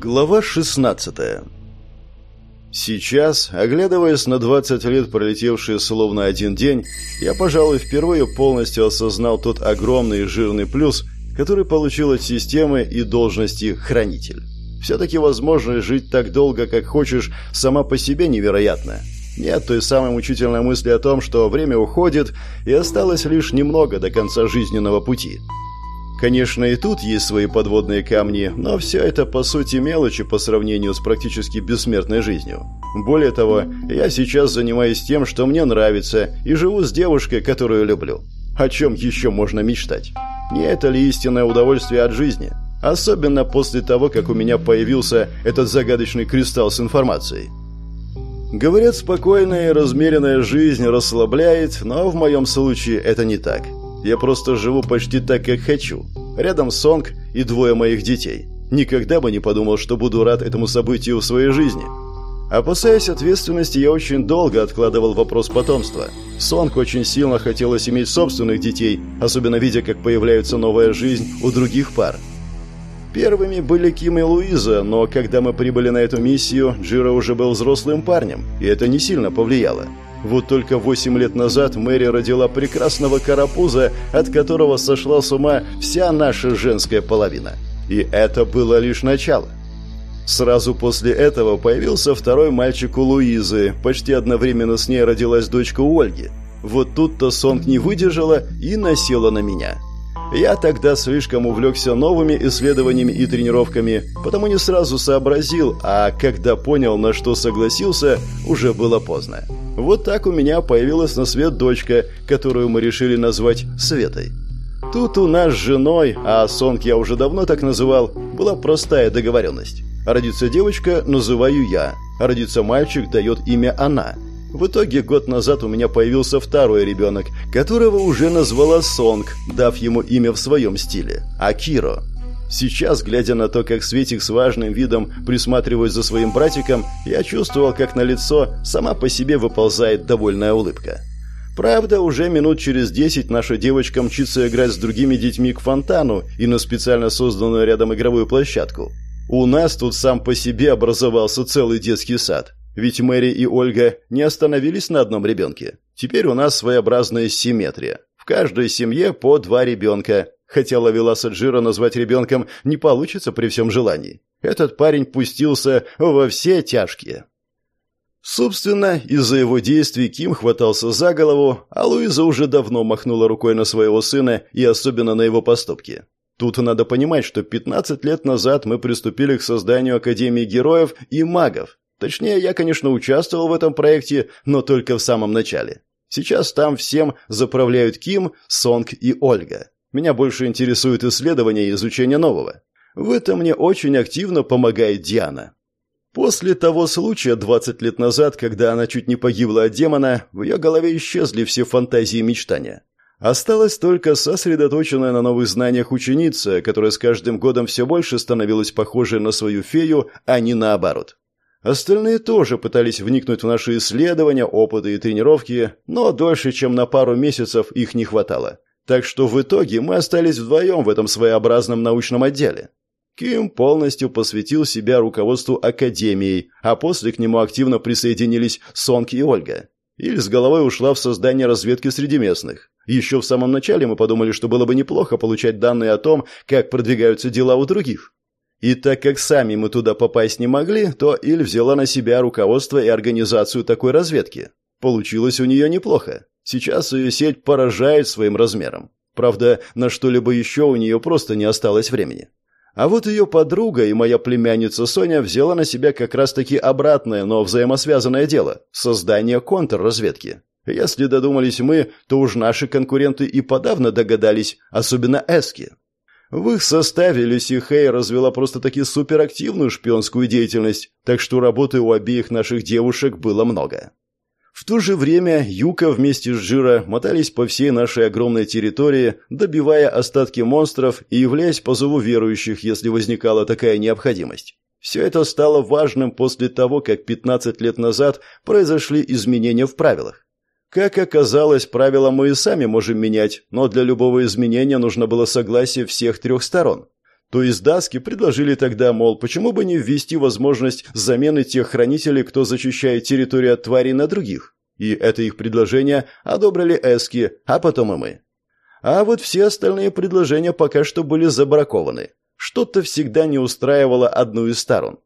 Глава 16 Сейчас, оглядываясь на 20 лет, пролетевшие словно один день, я, пожалуй, впервые полностью осознал тот огромный и жирный плюс, который получил от системы и должности хранитель. Все-таки возможность жить так долго, как хочешь, сама по себе невероятна. Нет той самой мучительной мысли о том, что время уходит, и осталось лишь немного до конца жизненного пути – Конечно, и тут есть свои подводные камни, но все это по сути мелочи по сравнению с практически бессмертной жизнью. Более того, я сейчас занимаюсь тем, что мне нравится, и живу с девушкой, которую люблю. О чем еще можно мечтать? Не это ли истинное удовольствие от жизни? Особенно после того, как у меня появился этот загадочный кристалл с информацией. Говорят, спокойная и размеренная жизнь расслабляет, но в моем случае это не так. Я просто живу почти так, как хочу. Рядом Сонг и двое моих детей. Никогда бы не подумал, что буду рад этому событию в своей жизни. Опасаясь ответственности, я очень долго откладывал вопрос потомства. Сонг очень сильно хотелось иметь собственных детей, особенно видя, как появляется новая жизнь у других пар. Первыми были Ким и Луиза, но когда мы прибыли на эту миссию, Джиро уже был взрослым парнем, и это не сильно повлияло. Вот только восемь лет назад Мэри родила прекрасного карапуза, от которого сошла с ума вся наша женская половина. И это было лишь начало. Сразу после этого появился второй мальчик у Луизы. Почти одновременно с ней родилась дочка у Ольги. Вот тут-то Сонг не выдержала и насела на меня. Я тогда слишком увлекся новыми исследованиями и тренировками, потому не сразу сообразил, а когда понял, на что согласился, уже было поздно. Вот так у меня появилась на свет дочка, которую мы решили назвать Светой. Тут у нас с женой, а Сонг я уже давно так называл, была простая договоренность. Родится девочка, называю я. Родится мальчик, дает имя она. В итоге год назад у меня появился второй ребенок, которого уже назвала Сонг, дав ему имя в своем стиле – Акиро. Сейчас, глядя на то, как Светик с важным видом присматривает за своим братиком, я чувствовал, как на лицо сама по себе выползает довольная улыбка. Правда, уже минут через десять наша девочка мчится играть с другими детьми к фонтану и на специально созданную рядом игровую площадку. У нас тут сам по себе образовался целый детский сад. Ведь Мэри и Ольга не остановились на одном ребенке. Теперь у нас своеобразная симметрия. В каждой семье по два ребенка, Хотя Лавеласа Джира назвать ребенком не получится при всем желании. Этот парень пустился во все тяжкие. Собственно, из-за его действий Ким хватался за голову, а Луиза уже давно махнула рукой на своего сына и особенно на его поступки. Тут надо понимать, что 15 лет назад мы приступили к созданию Академии героев и магов. Точнее, я, конечно, участвовал в этом проекте, но только в самом начале. Сейчас там всем заправляют Ким, Сонг и Ольга. Меня больше интересует исследование и изучение нового. В этом мне очень активно помогает Диана. После того случая 20 лет назад, когда она чуть не погибла от демона, в ее голове исчезли все фантазии и мечтания. Осталась только сосредоточенная на новых знаниях ученица, которая с каждым годом все больше становилась похожей на свою фею, а не наоборот. Остальные тоже пытались вникнуть в наши исследования, опыты и тренировки, но дольше, чем на пару месяцев, их не хватало. Так что в итоге мы остались вдвоем в этом своеобразном научном отделе. Ким полностью посвятил себя руководству академией, а после к нему активно присоединились Сонг и Ольга. Иль с головой ушла в создание разведки среди местных. Еще в самом начале мы подумали, что было бы неплохо получать данные о том, как продвигаются дела у других. И так как сами мы туда попасть не могли, то Иль взяла на себя руководство и организацию такой разведки. Получилось у нее неплохо. Сейчас ее сеть поражает своим размером. Правда, на что-либо еще у нее просто не осталось времени. А вот ее подруга и моя племянница Соня взяла на себя как раз-таки обратное, но взаимосвязанное дело – создание контрразведки. Если додумались мы, то уж наши конкуренты и подавно догадались, особенно эски. В их составе Люси Хей развела просто-таки суперактивную шпионскую деятельность, так что работы у обеих наших девушек было много. В то же время Юка вместе с Джира мотались по всей нашей огромной территории, добивая остатки монстров и являясь по зову верующих, если возникала такая необходимость. Все это стало важным после того, как 15 лет назад произошли изменения в правилах. Как оказалось, правила мы и сами можем менять, но для любого изменения нужно было согласие всех трех сторон. То есть Даски предложили тогда, мол, почему бы не ввести возможность замены тех хранителей, кто защищает территорию от тварей на других? И это их предложение одобрили Эски, а потом и мы. А вот все остальные предложения пока что были забракованы. Что-то всегда не устраивало одну из сторон.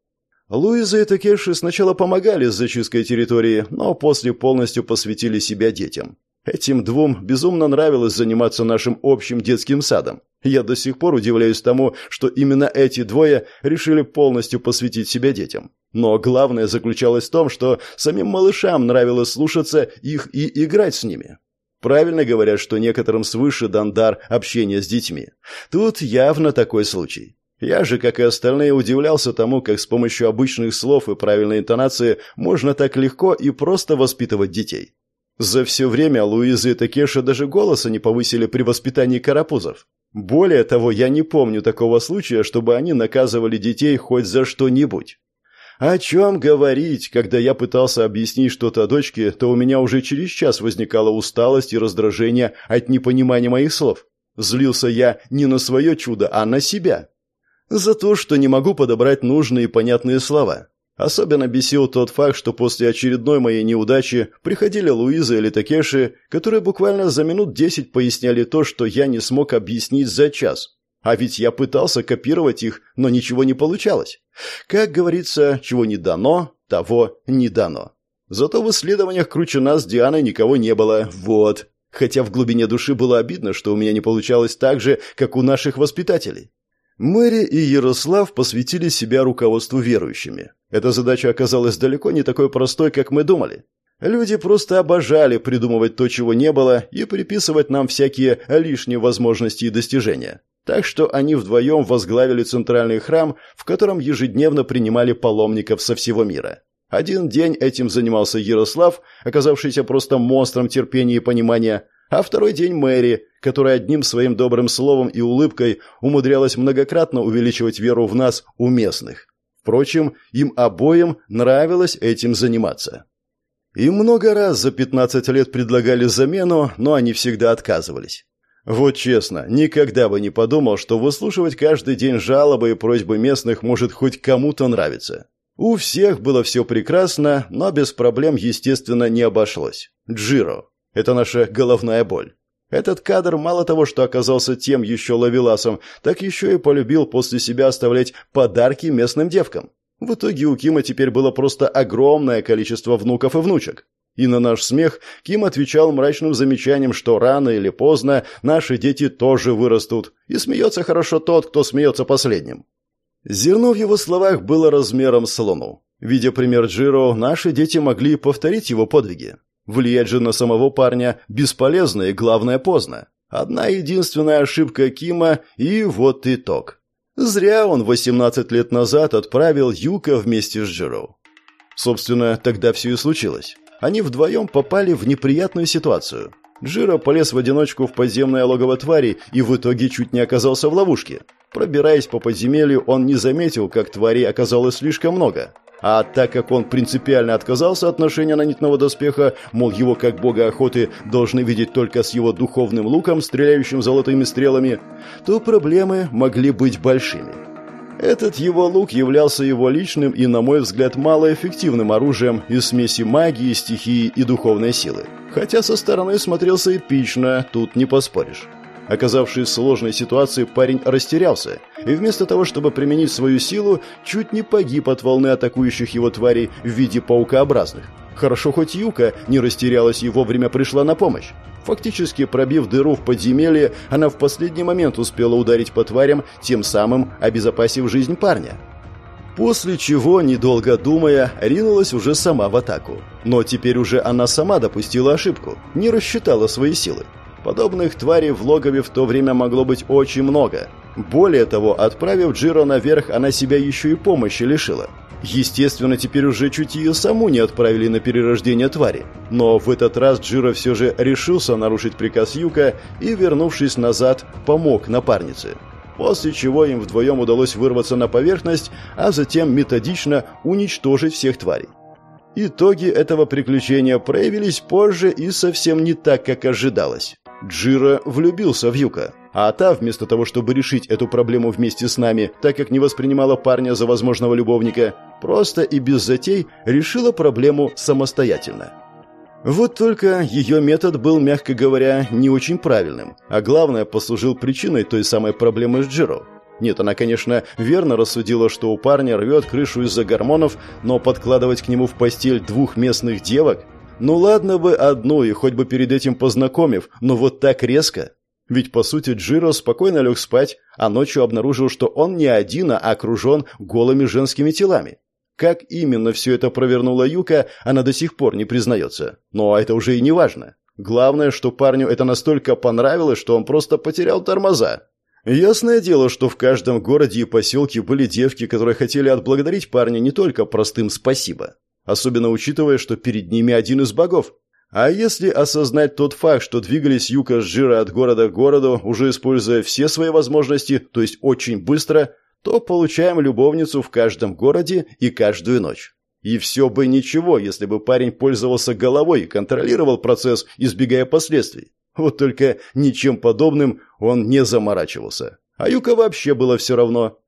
Луиза и Такеши сначала помогали с зачисткой территории, но после полностью посвятили себя детям. Этим двум безумно нравилось заниматься нашим общим детским садом. Я до сих пор удивляюсь тому, что именно эти двое решили полностью посвятить себя детям. Но главное заключалось в том, что самим малышам нравилось слушаться их и играть с ними. Правильно говорят, что некоторым свыше дан дар общения с детьми. Тут явно такой случай. Я же, как и остальные, удивлялся тому, как с помощью обычных слов и правильной интонации можно так легко и просто воспитывать детей. За все время Луиза и Такеша даже голоса не повысили при воспитании карапузов. Более того, я не помню такого случая, чтобы они наказывали детей хоть за что-нибудь. О чем говорить, когда я пытался объяснить что-то дочке, то у меня уже через час возникала усталость и раздражение от непонимания моих слов. Злился я не на свое чудо, а на себя. За то, что не могу подобрать нужные и понятные слова. Особенно бесил тот факт, что после очередной моей неудачи приходили Луиза или Такеши, которые буквально за минут десять поясняли то, что я не смог объяснить за час. А ведь я пытался копировать их, но ничего не получалось. Как говорится, чего не дано, того не дано. Зато в исследованиях круче с Дианой никого не было. Вот. Хотя в глубине души было обидно, что у меня не получалось так же, как у наших воспитателей. Мэри и Ярослав посвятили себя руководству верующими. Эта задача оказалась далеко не такой простой, как мы думали. Люди просто обожали придумывать то, чего не было, и приписывать нам всякие лишние возможности и достижения. Так что они вдвоем возглавили центральный храм, в котором ежедневно принимали паломников со всего мира. Один день этим занимался Ярослав, оказавшийся просто монстром терпения и понимания, а второй день Мэри, которая одним своим добрым словом и улыбкой умудрялась многократно увеличивать веру в нас у местных. Впрочем, им обоим нравилось этим заниматься. Им много раз за 15 лет предлагали замену, но они всегда отказывались. Вот честно, никогда бы не подумал, что выслушивать каждый день жалобы и просьбы местных может хоть кому-то нравиться. У всех было все прекрасно, но без проблем, естественно, не обошлось. Джиро. Это наша головная боль. Этот кадр мало того, что оказался тем еще ловеласом, так еще и полюбил после себя оставлять подарки местным девкам. В итоге у Кима теперь было просто огромное количество внуков и внучек. И на наш смех Ким отвечал мрачным замечанием, что рано или поздно наши дети тоже вырастут, и смеется хорошо тот, кто смеется последним. Зерно в его словах было размером с луну. Видя пример Джиро, наши дети могли повторить его подвиги. Влиять же на самого парня бесполезно и, главное, поздно. Одна единственная ошибка Кима, и вот итог. Зря он 18 лет назад отправил Юка вместе с Джиро. Собственно, тогда все и случилось. Они вдвоем попали в неприятную ситуацию. Джиро полез в одиночку в подземное логово твари и в итоге чуть не оказался в ловушке. Пробираясь по подземелью, он не заметил, как тварей оказалось слишком много. А так как он принципиально отказался от ношения нанитного доспеха, мол, его как бога охоты должны видеть только с его духовным луком, стреляющим золотыми стрелами, то проблемы могли быть большими. Этот его лук являлся его личным и, на мой взгляд, малоэффективным оружием из смеси магии, стихии и духовной силы. Хотя со стороны смотрелся эпично, тут не поспоришь. Оказавшись в сложной ситуации, парень растерялся, и вместо того, чтобы применить свою силу, чуть не погиб от волны атакующих его тварей в виде паукообразных. Хорошо хоть Юка не растерялась и вовремя пришла на помощь. Фактически пробив дыру в подземелье, она в последний момент успела ударить по тварям, тем самым обезопасив жизнь парня. После чего, недолго думая, ринулась уже сама в атаку. Но теперь уже она сама допустила ошибку, не рассчитала свои силы. Подобных тварей в логове в то время могло быть очень много. Более того, отправив Джиро наверх, она себя еще и помощи лишила. Естественно, теперь уже чуть ее саму не отправили на перерождение твари. Но в этот раз Джиро все же решился нарушить приказ Юка и, вернувшись назад, помог напарнице. После чего им вдвоем удалось вырваться на поверхность, а затем методично уничтожить всех тварей. Итоги этого приключения проявились позже и совсем не так, как ожидалось. Джира влюбился в Юка. А та, вместо того, чтобы решить эту проблему вместе с нами, так как не воспринимала парня за возможного любовника, просто и без затей решила проблему самостоятельно. Вот только ее метод был, мягко говоря, не очень правильным, а главное, послужил причиной той самой проблемы с Джиро. Нет, она, конечно, верно рассудила, что у парня рвет крышу из-за гормонов, но подкладывать к нему в постель двух местных девок? Ну ладно бы одну и хоть бы перед этим познакомив, но вот так резко. Ведь, по сути, Джиро спокойно лег спать, а ночью обнаружил, что он не один, а окружен голыми женскими телами. Как именно все это провернула Юка, она до сих пор не признается. Но это уже и не важно. Главное, что парню это настолько понравилось, что он просто потерял тормоза. Ясное дело, что в каждом городе и поселке были девки, которые хотели отблагодарить парня не только простым «спасибо», особенно учитывая, что перед ними один из богов. А если осознать тот факт, что двигались Юка с Жира от города к городу, уже используя все свои возможности, то есть очень быстро, то получаем любовницу в каждом городе и каждую ночь. И все бы ничего, если бы парень пользовался головой и контролировал процесс, избегая последствий. Вот только ничем подобным он не заморачивался. А Юка вообще было все равно.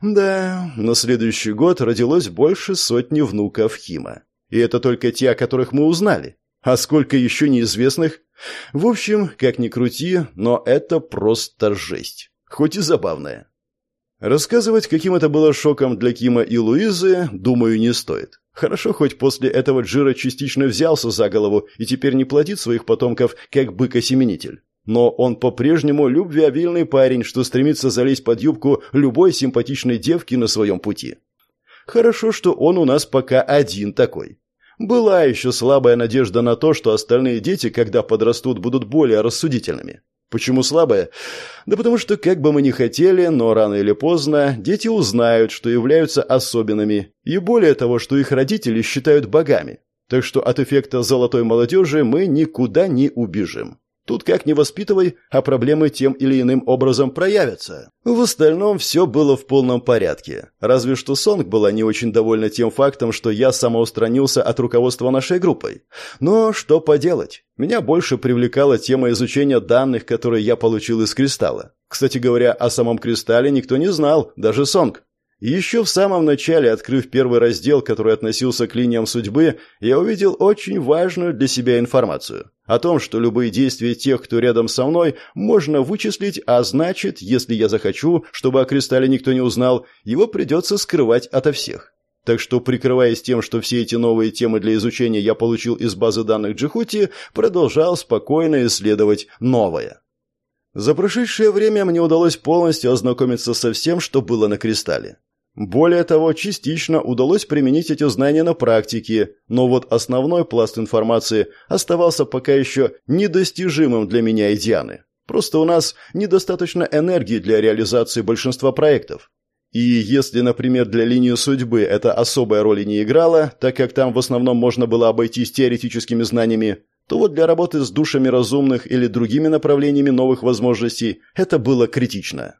Да, на следующий год родилось больше сотни внуков Хима. И это только те, о которых мы узнали. А сколько еще неизвестных? В общем, как ни крути, но это просто жесть. Хоть и забавная. Рассказывать, каким это было шоком для Кима и Луизы, думаю, не стоит. Хорошо, хоть после этого Джира частично взялся за голову и теперь не плодит своих потомков, как бык-осеменитель. Но он по-прежнему любвеобильный парень, что стремится залезть под юбку любой симпатичной девки на своем пути. Хорошо, что он у нас пока один такой. Была еще слабая надежда на то, что остальные дети, когда подрастут, будут более рассудительными. Почему слабая? Да потому что, как бы мы ни хотели, но рано или поздно дети узнают, что являются особенными, и более того, что их родители считают богами. Так что от эффекта золотой молодежи мы никуда не убежим. Тут как ни воспитывай, а проблемы тем или иным образом проявятся. В остальном все было в полном порядке. Разве что Сонг была не очень довольна тем фактом, что я самоустранился от руководства нашей группой. Но что поделать? Меня больше привлекала тема изучения данных, которые я получил из кристалла. Кстати говоря, о самом кристалле никто не знал, даже Сонг. Еще в самом начале, открыв первый раздел, который относился к линиям судьбы, я увидел очень важную для себя информацию. О том, что любые действия тех, кто рядом со мной, можно вычислить, а значит, если я захочу, чтобы о кристалле никто не узнал, его придется скрывать ото всех. Так что, прикрываясь тем, что все эти новые темы для изучения я получил из базы данных Джихути, продолжал спокойно исследовать новое. За прошедшее время мне удалось полностью ознакомиться со всем, что было на кристалле. Более того, частично удалось применить эти знания на практике, но вот основной пласт информации оставался пока еще недостижимым для меня и Дианы. Просто у нас недостаточно энергии для реализации большинства проектов. И если, например, для линии судьбы это особой роли не играло, так как там в основном можно было обойтись теоретическими знаниями, то вот для работы с душами разумных или другими направлениями новых возможностей это было критично.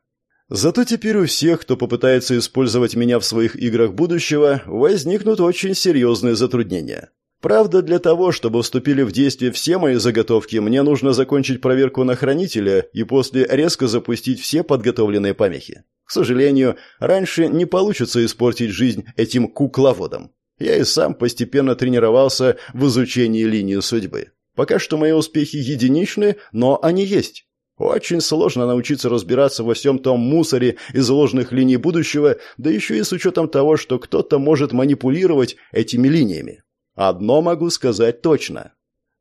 Зато теперь у всех, кто попытается использовать меня в своих играх будущего, возникнут очень серьезные затруднения. Правда, для того, чтобы вступили в действие все мои заготовки, мне нужно закончить проверку на хранителя и после резко запустить все подготовленные помехи. К сожалению, раньше не получится испортить жизнь этим кукловодам. Я и сам постепенно тренировался в изучении линии судьбы. Пока что мои успехи единичны, но они есть. Очень сложно научиться разбираться во всем том мусоре из ложных линий будущего, да еще и с учетом того, что кто-то может манипулировать этими линиями. Одно могу сказать точно.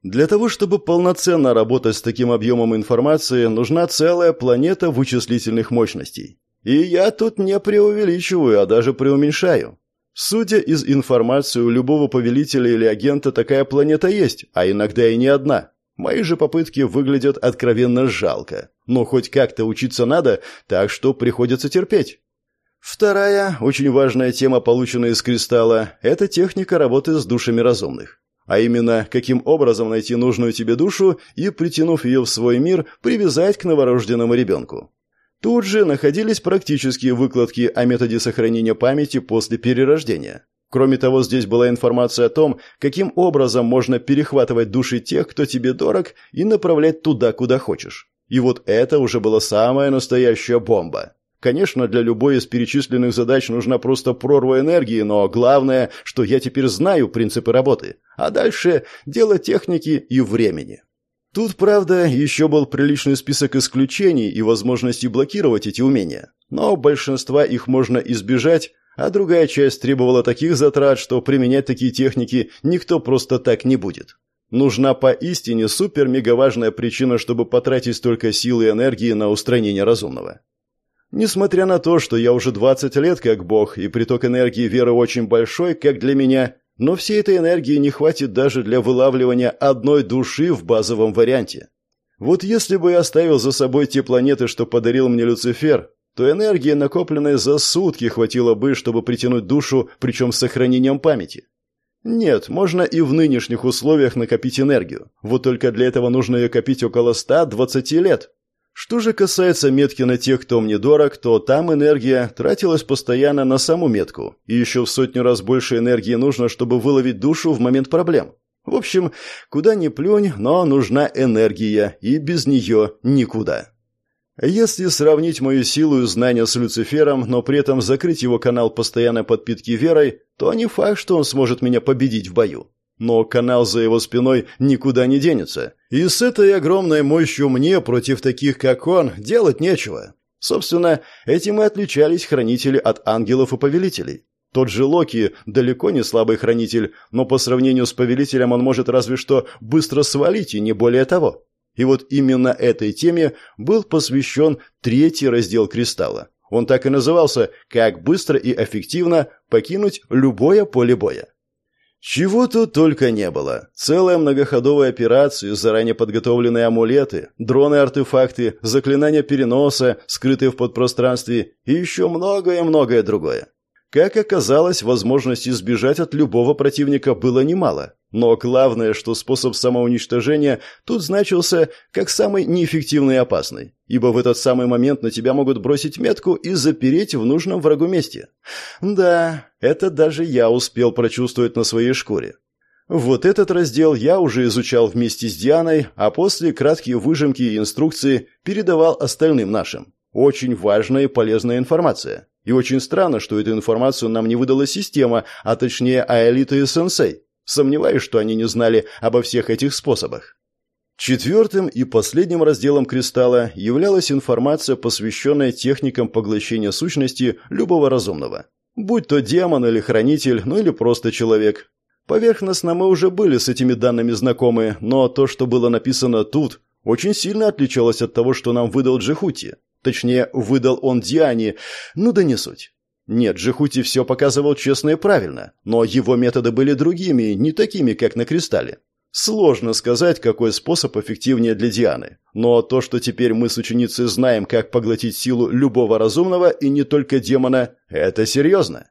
Для того, чтобы полноценно работать с таким объемом информации, нужна целая планета вычислительных мощностей. И я тут не преувеличиваю, а даже преуменьшаю. Судя из информации, у любого повелителя или агента такая планета есть, а иногда и не одна. Мои же попытки выглядят откровенно жалко. Но хоть как-то учиться надо, так что приходится терпеть. Вторая, очень важная тема, полученная из кристалла, это техника работы с душами разумных. А именно, каким образом найти нужную тебе душу и, притянув ее в свой мир, привязать к новорожденному ребенку. Тут же находились практические выкладки о методе сохранения памяти после перерождения. Кроме того, здесь была информация о том, каким образом можно перехватывать души тех, кто тебе дорог, и направлять туда, куда хочешь. И вот это уже была самая настоящая бомба. Конечно, для любой из перечисленных задач нужна просто прорва энергии, но главное, что я теперь знаю принципы работы. А дальше дело техники и времени. Тут, правда, еще был приличный список исключений и возможности блокировать эти умения. Но большинства их можно избежать, а другая часть требовала таких затрат, что применять такие техники никто просто так не будет. Нужна поистине супер-мегаважная причина, чтобы потратить столько сил и энергии на устранение разумного. Несмотря на то, что я уже 20 лет как бог, и приток энергии веры очень большой, как для меня, но всей этой энергии не хватит даже для вылавливания одной души в базовом варианте. Вот если бы я оставил за собой те планеты, что подарил мне Люцифер, то энергии, накопленной за сутки, хватило бы, чтобы притянуть душу, причем с сохранением памяти. Нет, можно и в нынешних условиях накопить энергию. Вот только для этого нужно ее копить около 120 лет. Что же касается метки на тех, кто мне дорог, то там энергия тратилась постоянно на саму метку, и еще в сотню раз больше энергии нужно, чтобы выловить душу в момент проблем. В общем, куда ни плюнь, но нужна энергия, и без нее никуда. Если сравнить мою силу и знания с Люцифером, но при этом закрыть его канал постоянной подпитки верой, то не факт, что он сможет меня победить в бою но канал за его спиной никуда не денется. И с этой огромной мощью мне против таких, как он, делать нечего. Собственно, этим и отличались хранители от ангелов и повелителей. Тот же Локи далеко не слабый хранитель, но по сравнению с повелителем он может разве что быстро свалить и не более того. И вот именно этой теме был посвящен третий раздел кристалла. Он так и назывался «Как быстро и эффективно покинуть любое поле боя». Чего тут только не было. Целая многоходовая операция, заранее подготовленные амулеты, дроны-артефакты, заклинания переноса, скрытые в подпространстве и еще многое-многое другое. Как оказалось, возможности избежать от любого противника было немало. Но главное, что способ самоуничтожения тут значился как самый неэффективный и опасный, ибо в этот самый момент на тебя могут бросить метку и запереть в нужном врагу месте. Да, это даже я успел прочувствовать на своей шкуре. Вот этот раздел я уже изучал вместе с Дианой, а после краткие выжимки и инструкции передавал остальным нашим. Очень важная и полезная информация. И очень странно, что эту информацию нам не выдала система, а точнее Аэлита и Сенсей. Сомневаюсь, что они не знали обо всех этих способах. Четвертым и последним разделом кристалла являлась информация, посвященная техникам поглощения сущности любого разумного. Будь то демон или хранитель, ну или просто человек. Поверхностно мы уже были с этими данными знакомы, но то, что было написано тут, очень сильно отличалось от того, что нам выдал Джихути. Точнее, выдал он Диане, ну да не суть. Нет, Джихути все показывал честно и правильно, но его методы были другими, не такими, как на кристалле. Сложно сказать, какой способ эффективнее для Дианы, но то, что теперь мы с ученицей знаем, как поглотить силу любого разумного и не только демона, это серьезно.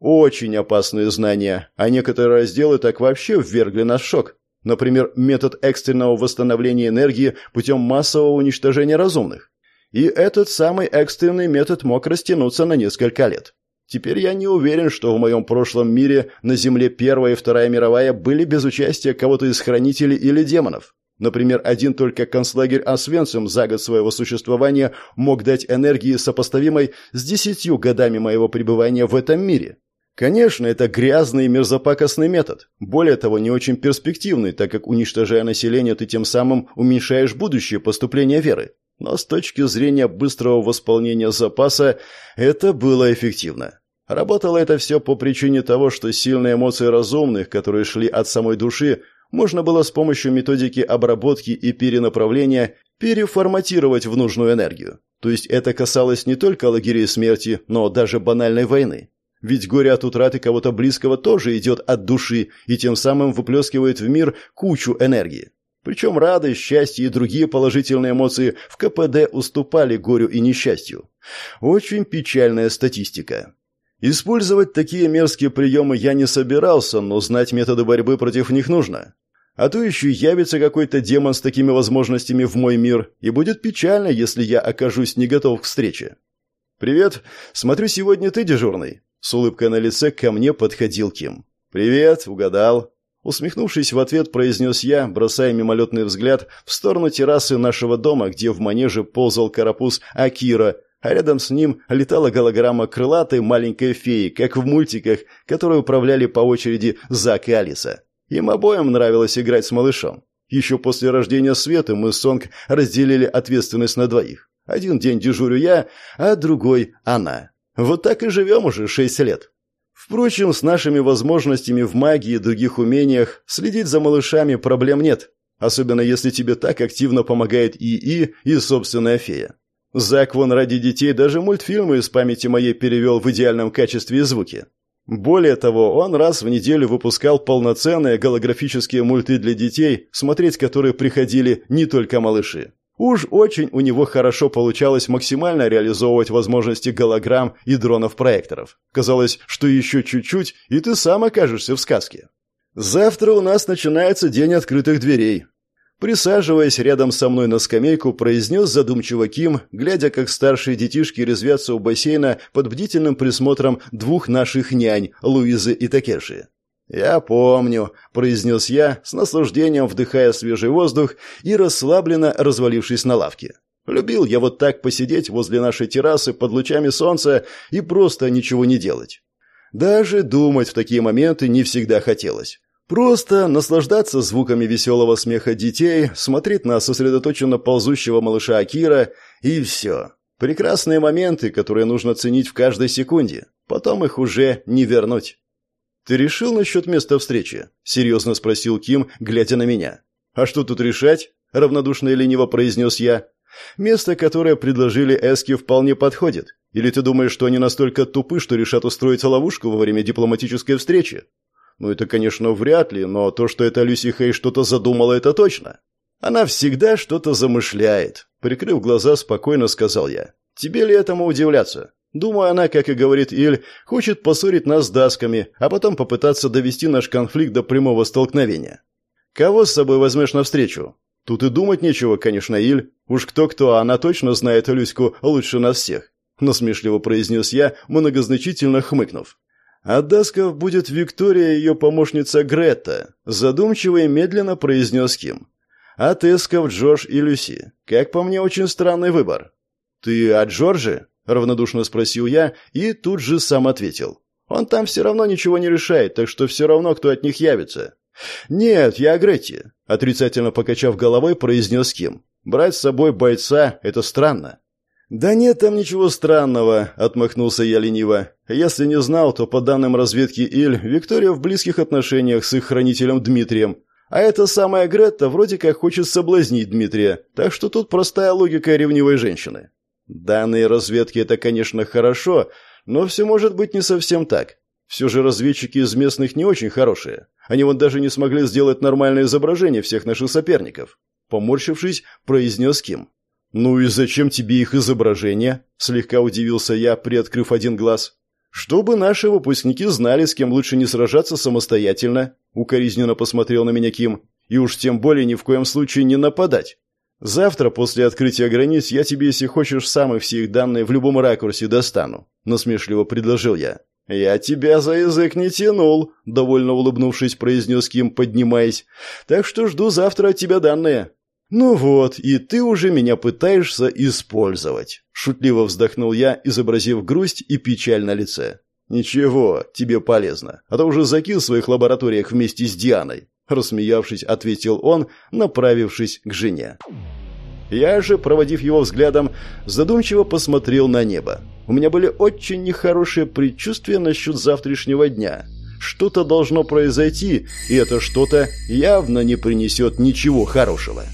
Очень опасные знания, а некоторые разделы так вообще ввергли нас в шок. Например, метод экстренного восстановления энергии путем массового уничтожения разумных. И этот самый экстренный метод мог растянуться на несколько лет. Теперь я не уверен, что в моем прошлом мире на Земле Первая и Вторая мировая были без участия кого-то из хранителей или демонов. Например, один только концлагерь Освенцим за год своего существования мог дать энергии, сопоставимой с десятью годами моего пребывания в этом мире. Конечно, это грязный и мерзопакостный метод. Более того, не очень перспективный, так как, уничтожая население, ты тем самым уменьшаешь будущее поступление веры. Но с точки зрения быстрого восполнения запаса, это было эффективно. Работало это все по причине того, что сильные эмоции разумных, которые шли от самой души, можно было с помощью методики обработки и перенаправления переформатировать в нужную энергию. То есть это касалось не только лагерей смерти, но даже банальной войны. Ведь горе от утраты кого-то близкого тоже идет от души и тем самым выплескивает в мир кучу энергии. Причем радость, счастье и другие положительные эмоции в КПД уступали горю и несчастью. Очень печальная статистика. Использовать такие мерзкие приемы я не собирался, но знать методы борьбы против них нужно. А то еще явится какой-то демон с такими возможностями в мой мир, и будет печально, если я окажусь не готов к встрече. «Привет. Смотрю, сегодня ты дежурный». С улыбкой на лице ко мне подходил Ким. «Привет, угадал». Усмехнувшись в ответ, произнес я, бросая мимолетный взгляд в сторону террасы нашего дома, где в манеже ползал карапуз Акира, а рядом с ним летала голограмма крылатой маленькой феи, как в мультиках, которые управляли по очереди Зак и Алиса. Им обоим нравилось играть с малышом. Еще после рождения Светы мы с Сонг разделили ответственность на двоих. Один день дежурю я, а другой – она. Вот так и живем уже шесть лет. Впрочем, с нашими возможностями в магии и других умениях следить за малышами проблем нет, особенно если тебе так активно помогает ИИ и собственная фея. Зак вон ради детей даже мультфильмы из памяти моей перевел в идеальном качестве и звуки. Более того, он раз в неделю выпускал полноценные голографические мульты для детей, смотреть которые приходили не только малыши. Уж очень у него хорошо получалось максимально реализовывать возможности голограмм и дронов-проекторов. Казалось, что еще чуть-чуть, и ты сам окажешься в сказке. Завтра у нас начинается день открытых дверей. Присаживаясь рядом со мной на скамейку, произнес задумчиво Ким, глядя, как старшие детишки резвятся у бассейна под бдительным присмотром двух наших нянь, Луизы и Такеши. «Я помню», — произнес я, с наслаждением вдыхая свежий воздух и расслабленно развалившись на лавке. Любил я вот так посидеть возле нашей террасы под лучами солнца и просто ничего не делать. Даже думать в такие моменты не всегда хотелось. Просто наслаждаться звуками веселого смеха детей, смотреть на сосредоточенно ползущего малыша Акира и все. Прекрасные моменты, которые нужно ценить в каждой секунде. Потом их уже не вернуть. «Ты решил насчет места встречи?» – серьезно спросил Ким, глядя на меня. «А что тут решать?» – равнодушно и лениво произнес я. «Место, которое предложили Эски, вполне подходит. Или ты думаешь, что они настолько тупы, что решат устроить ловушку во время дипломатической встречи?» «Ну, это, конечно, вряд ли, но то, что эта Люси Хей что-то задумала, это точно. Она всегда что-то замышляет», – прикрыв глаза, спокойно сказал я. «Тебе ли этому удивляться? Думаю, она, как и говорит Иль, хочет поссорить нас с дасками, а потом попытаться довести наш конфликт до прямого столкновения. Кого с собой возьмешь навстречу? Тут и думать нечего, конечно, Иль. Уж кто-кто, а она точно знает Люську лучше нас всех. Насмешливо произнес я, многозначительно хмыкнув. А Дасков будет Виктория ее помощница Гретта. Задумчиво и медленно произнес Ким. А Тесков, Джош и Люси. Как по мне, очень странный выбор. Ты о Джорже? равнодушно спросил я и тут же сам ответил. Он там все равно ничего не решает, так что все равно, кто от них явится. Нет, я о Гретте, отрицательно покачав головой, произнес Ким. Брать с собой бойца – это странно. «Да нет там ничего странного», – отмахнулся я лениво. «Если не знал, то по данным разведки Иль, Виктория в близких отношениях с их хранителем Дмитрием. А эта самая Гретта вроде как хочет соблазнить Дмитрия, так что тут простая логика ревнивой женщины. Данные разведки – это, конечно, хорошо, но все может быть не совсем так. Все же разведчики из местных не очень хорошие. Они вот даже не смогли сделать нормальное изображение всех наших соперников. Поморщившись, произнес Ким. «Ну и зачем тебе их изображение?» – слегка удивился я, приоткрыв один глаз. «Чтобы наши выпускники знали, с кем лучше не сражаться самостоятельно», – укоризненно посмотрел на меня Ким. «И уж тем более ни в коем случае не нападать. Завтра после открытия границ я тебе, если хочешь, сам и все их данные в любом ракурсе достану», — насмешливо предложил я. «Я тебя за язык не тянул», — довольно улыбнувшись, произнес Ким, поднимаясь. «Так что жду завтра от тебя данные». «Ну вот, и ты уже меня пытаешься использовать», — шутливо вздохнул я, изобразив грусть и печаль на лице. «Ничего, тебе полезно, а то уже закил в своих лабораториях вместе с Дианой рассмеявшись, ответил он, направившись к жене. Я же, проводив его взглядом, задумчиво посмотрел на небо. У меня были очень нехорошие предчувствия насчет завтрашнего дня. Что-то должно произойти, и это что-то явно не принесет ничего хорошего.